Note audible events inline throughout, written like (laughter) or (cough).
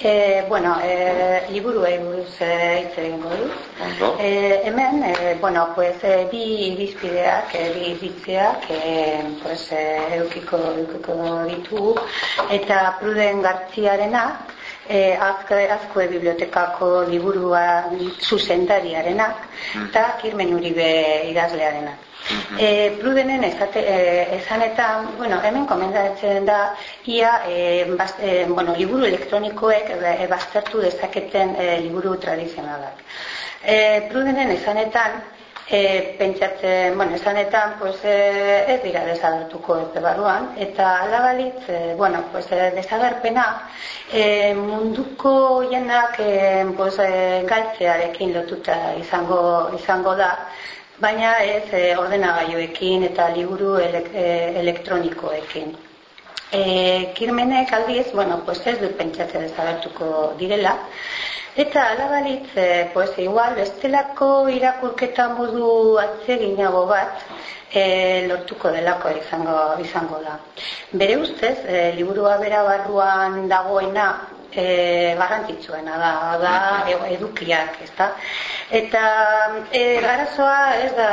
E, bueno, e, liburu buruz e, hitz egingo dut. E, hemen, e, bueno, pues, e, bi irizpideak, e, bi iritziak, e, pues, e, eukiko, eukiko ditugu, eta Pruden Gartziarena, e, azke, azkoe bibliotekako liburua zuzendariarenak, eta Kirmen Uribe idazlearenak. E, Prudenen ezate, e, esanetan, bueno, hemen komendatzen da, ia, e, bast, e, bueno, liburu elektronikoek e, baztertu dezaketen e, liburu tradizionalak. E, Prudenen esanetan, e, pentsatzen, bueno, esanetan, pues, e, ez dira desagertuko ez barruan, eta alabalitz, e, bueno, pues, e, desagerpena, e, munduko jenak e, pues, e, galtzearekin lotuta izango, izango da, baina ez e, ordenagailuekin eta liburu elek, e, elektronikoekin. E, kirmenek aldiz, bueno, pues ez dut pentsatze dezagertuko direla, eta alabalitz, e, pues igual, bestelako irakurketa modu atzeginago bat, e, lortuko delako izango, izango da. Bere ustez, e, liburua bera barruan dagoena, e, garrantzitsuena da, da edukiak, ezta? Eta e, garazoa ez da,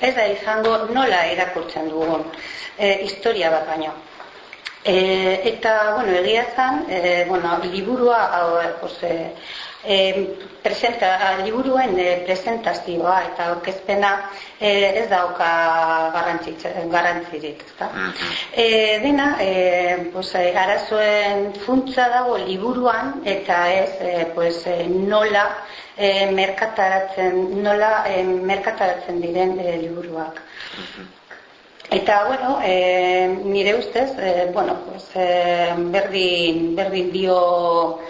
ez da izango nola irakurtzen dugun e, historia bat baino. E, eta, bueno, egia zan, e, bueno, liburua, hau, pues, e, e, presenta, liburuen e, presentazioa eta aurkezpena e, ez dauka garrantzirik. Ezta? E, dena, e, pues, arazoen funtza dago liburuan eta ez e, pues, nola e, merkataratzen, nola e, merkataratzen diren e, liburuak. Eta, bueno, e, nire ustez, e, bueno, pues, e, berdin, berdin dio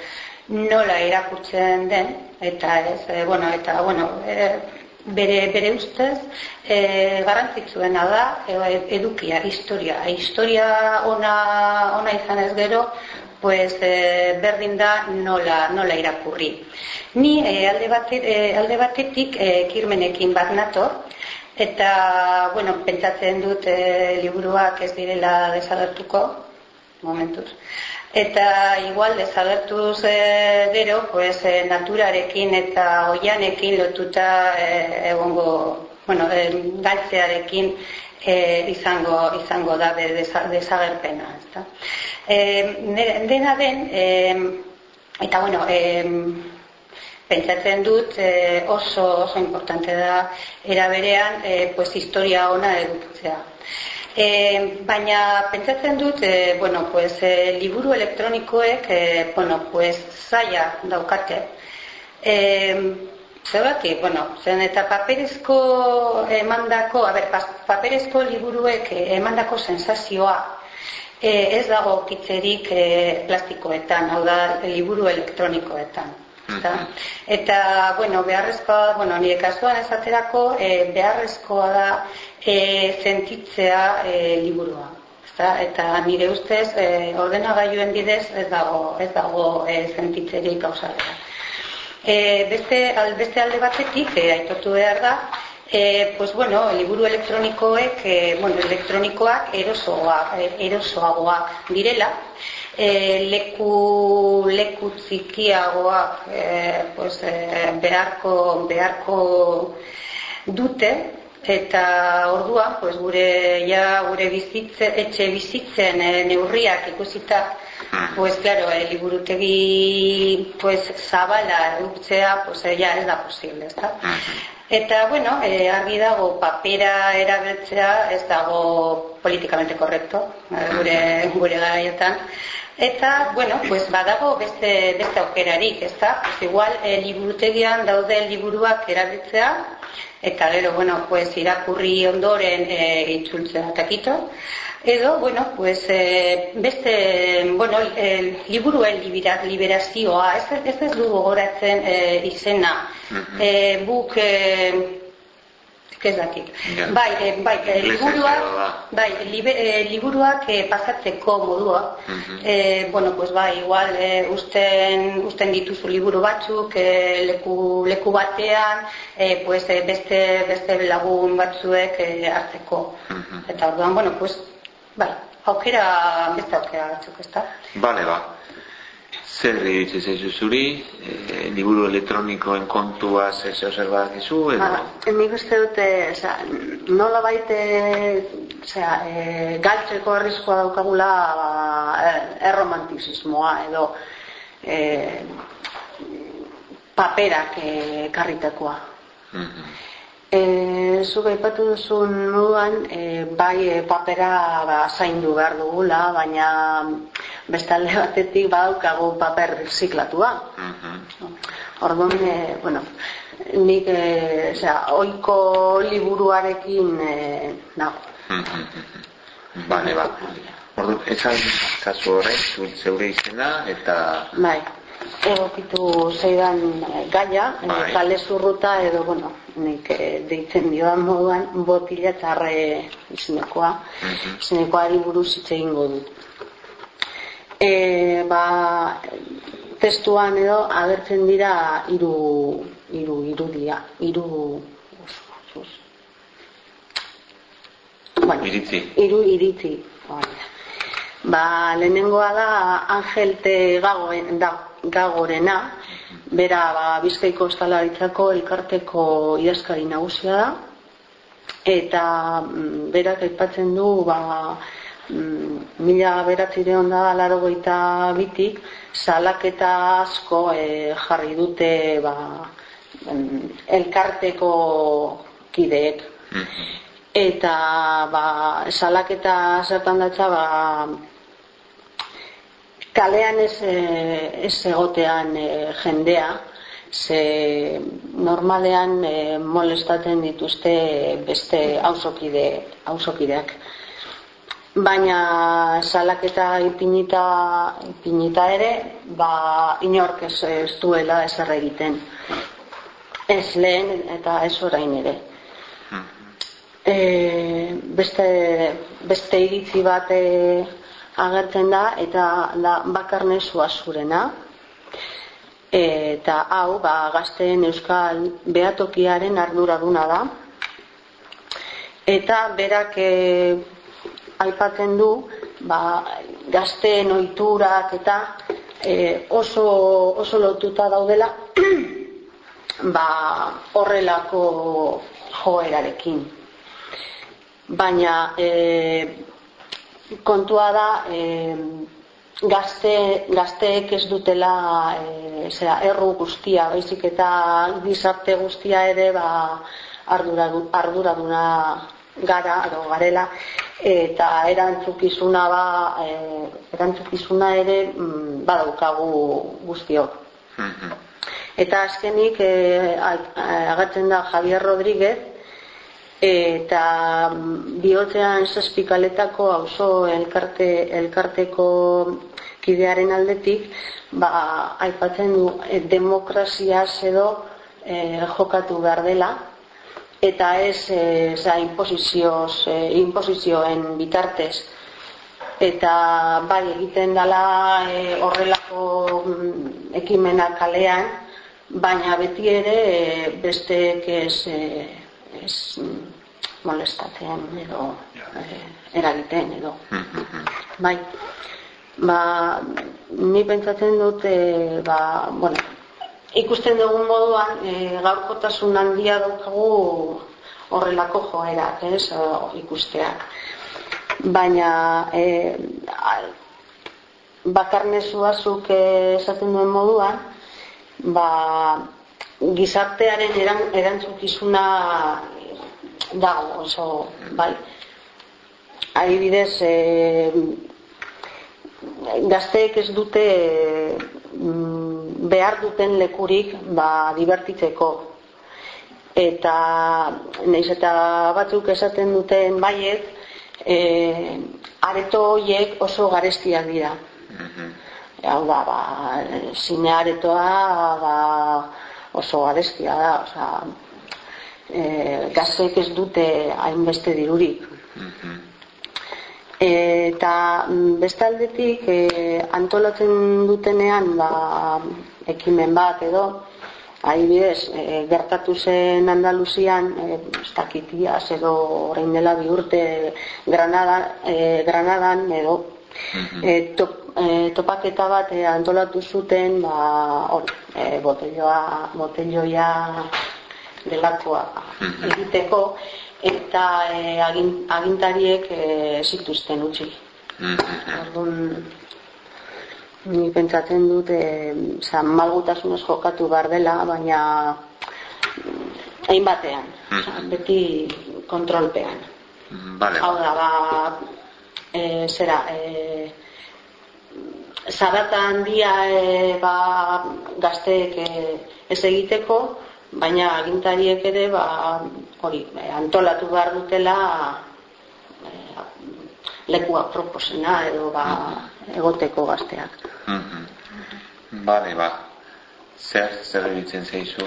nola irakurtzen den eta ez e, bueno eta bueno e, bere, bere ustez e, garrantzitsuena da e, edukia historia. Historia ona ona izan ez gero pues e, berdin da nola nola irakurri. Ni e, alde batet e, alde batetik e, kirmenekin bat nator eta bueno pentsatzen dut e, liburuak ez direla desagertuko momentuz eta igual desagertuz e, gero pues, e, naturarekin eta oianekin lotuta e, egongo bueno, e, galtzearekin e, izango, izango da desagerpena ezta? E, dena den e, eta bueno e, pentsatzen dut e, oso, oso importante da eraberean e, pues, historia ona edukitzea E, baina pentsatzen dut, e, bueno, pues, e, liburu elektronikoek, e, bueno, pues, zaila daukate. E, Zergatik, bueno, zen eta paperezko emandako, a ber, paperezko liburuek emandako sensazioa e, ez dago kitzerik e, plastikoetan, hau da, liburu elektronikoetan. Eta, eta bueno, beharrezkoa, bueno, nire kasuan esaterako, e, beharrezkoa da e, sentitzea e, liburua. Eta, eta nire ustez e, ordenagailuen bidez ez dago, ez dago e, sentitzerik gauzalera. E, beste, al, beste alde batetik, e, aitortu behar da, e, pues bueno, liburu elektronikoek, e, bueno, elektronikoak erosoa, erosoagoak direla, e, leku, leku txikiagoak e, pues, e, beharko, beharko dute, eta orduan pues gure ja gure bizitze etxe bizitzen e, neurriak ikusita pues claro el liburutegi pues zabala edutzea pues eh, ja ez da posible ezta eta bueno e, argi dago papera erabiltzea ez dago politikamente correcto gure gure garaietan Eta, bueno, pues badago beste, beste aukerarik, ez da? Pues igual, e, liburutegian daude liburuak erabiltzea, eta gero, bueno, pues irakurri ondoren e, itzultzea takito, edo, bueno, pues e, beste, bueno, e, liburuen liberazioa, ez, ez ez du gogoratzen e, izena, e, buk, e, ez dakit. Bai, e, bai, e, liburuak, bai, libe, e, liburuak e, pasatzeko modua. E, bueno, pues bai, igual e, usten, usten dituzu liburu batzuk e, leku, leku batean, e, pues, e, beste, beste lagun batzuek e, hartzeko. Eta orduan, bueno, pues, bai, aukera, beste aukera batzuk, ez da? Bale, ba. Zer iruditzen zaizu zuri, e, liburu elektronikoen kontua zer zer badakizu edo? Ba, nik uste dute, oza, nola baite, oza, e, galtzeko arriskoa daukagula ba, erromantizismoa edo e, paperak e, karritakoa. Mm -hmm. E, Zuga ipatu duzun moduan, e, bai e, papera ba, zaindu behar dugula, baina bestalde batetik badaukagu paper ziklatua. Mm -hmm. Orduan, e, bueno, nik e, oiko liburuarekin e, nago. Mm -hmm. Bale, ba. Orduan, esan kasu horrein, zeure izena, eta... Bai egokitu zeidan eh, gaia, eh, bai. kale zurruta edo, bueno, nik e, deitzen dioan moduan, botila izinekoa, mhm. izinekoa ari buruz hitz egingo dut. E, ba, testuan edo agertzen dira hiru hiru irudia, hiru Bueno, iritzi. Iru iritzi. Ba, lehenengoa da Angel T. Gagoen, da, gagorena, bera ba, bizkaiko estalaritzako elkarteko idazkari nagusia da, eta mm, berak aipatzen du ba, mm, mila beratzire onda laro goita bitik, salaketa asko e, jarri dute ba, mm, elkarteko kideek. Mm-hmm. Eta ba, salaketa zertan datza ba, kalean ez, eh, ez egotean e, jendea, ze normalean e, molestaten dituzte beste hausokide, hausokideak. Baina salaketa ipinita, ipinita ere, ba, inork ez, ez duela ezer egiten. Ez lehen eta ez orain ere. E, beste, beste iritzi bat agertzen da eta da bakarnesua zurena. Eta hau ba, gazteen euskal behatokiaren arduraduna da. Eta berak e, aipatzen du ba, gazteen oiturak eta e, oso, oso lotuta daudela (clears throat) ba, horrelako joerarekin. Baina e, kontua da e, gazte, gazteek ez dutela e, zera, erru guztia, baizik eta gizarte guztia ere ba, arduraduna gara, edo garela, eta erantzukizuna ba, e, erantzukizuna ere mm, badaukagu guztiok. Mm-hmm. Eta azkenik e, agatzen da Javier Rodríguez, eta bihotzean zazpikaletako auzo elkarte, elkarteko kidearen aldetik ba, aipatzen du e, demokraziaz edo e, jokatu behar dela. Eta ez e, za, imposizioz, e, imposizioen bitartez. Eta bai egiten dela e, horrelako mm, ekimenak kalean baina beti ere e, besteek ez e, ez molestatzen edo eh, eragiten edo. Bai. Ba ni pentsatzen dut eh, ba, bueno, ikusten dugun moduan eh, gaurkotasun handia daukagu horrelako joerak ez, o, ikusteak. Baina eh, bakarnezua esaten duen moduan ba, gizartearen eran, erantzukizuna dago oso bai. Adibidez e, gazteek ez dute mm, behar duten lekurik ba divertitzeko eta naiz eta batzuk esaten duten baiet e, areto hoiek oso garestiak dira. Hau da ba, zine aretoa ba, oso garestia da oza, e, gazteek ez dute hainbeste dirurik. Mm eta mm, bestaldetik e, antolatzen dutenean ba, ekimen bat edo adibidez e, gertatu zen Andaluzian e, edo orain dela bi urte Granada, e, Granadan edo e, top, e, topaketa bat e, antolatu zuten ba hori e, botelloa botelloia delakoa egiteko eta e, agin, agintariek e, zituzten utzi Orduan, ni pentsatzen dut e, za, malgutasunez jokatu behar dela, baina hainbatean, mm beti kontrolpean. Vale. Hau da, ba, e, zera, e, zarata handia e, ba, gazteek e, ez egiteko, baina agintariek ere ba, hori, e, antolatu behar dutela e, lekua proposena edo ba, egoteko gazteak. Mm Bale, ba. Zer, zer egitzen zeizu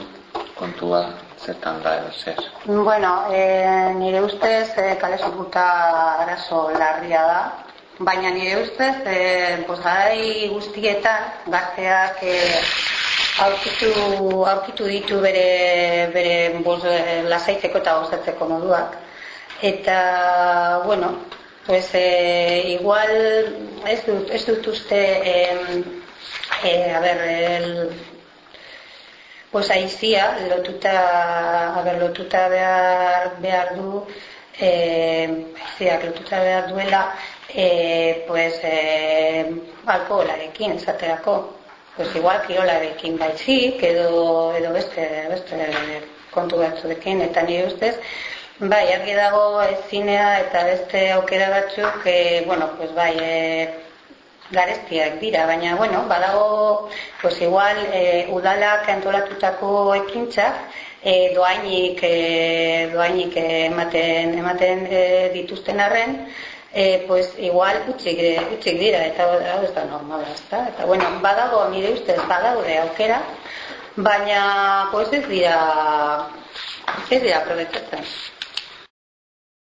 kontua zertan da edo zer? Bueno, e, nire ustez e, kale soputa arazo larria da, baina nire ustez e, guztietan gazteak e, aurkitu, aurkitu ditu bere, bere bos, e, lasaitzeko eta gozatzeko moduak. Eta, bueno, pues e, igual ez dut, ez dut uste e, e, a ber, el, pues aizia lotuta a ber, lotuta behar, behar du e, aiziak lotuta behar duela e, pues e, alkoholarekin esaterako pues igual kirolarekin baizik edo, edo beste, beste kontu batzuekin eta nire ustez bai argi dago ezinea eta beste aukera batzuk e, bueno pues bai e, garestiak dira, baina, bueno, badago, pues igual, e, udalak antolatutako ekintzak, e, doainik, e, doainik ematen, ematen e, dituzten arren, e, pues igual utzik dira, eta hau ez da normala, ez da? Eta, bueno, badago, nire ustez, badago de aukera, baina, pues ez dira, ez dira aprobetzatzen.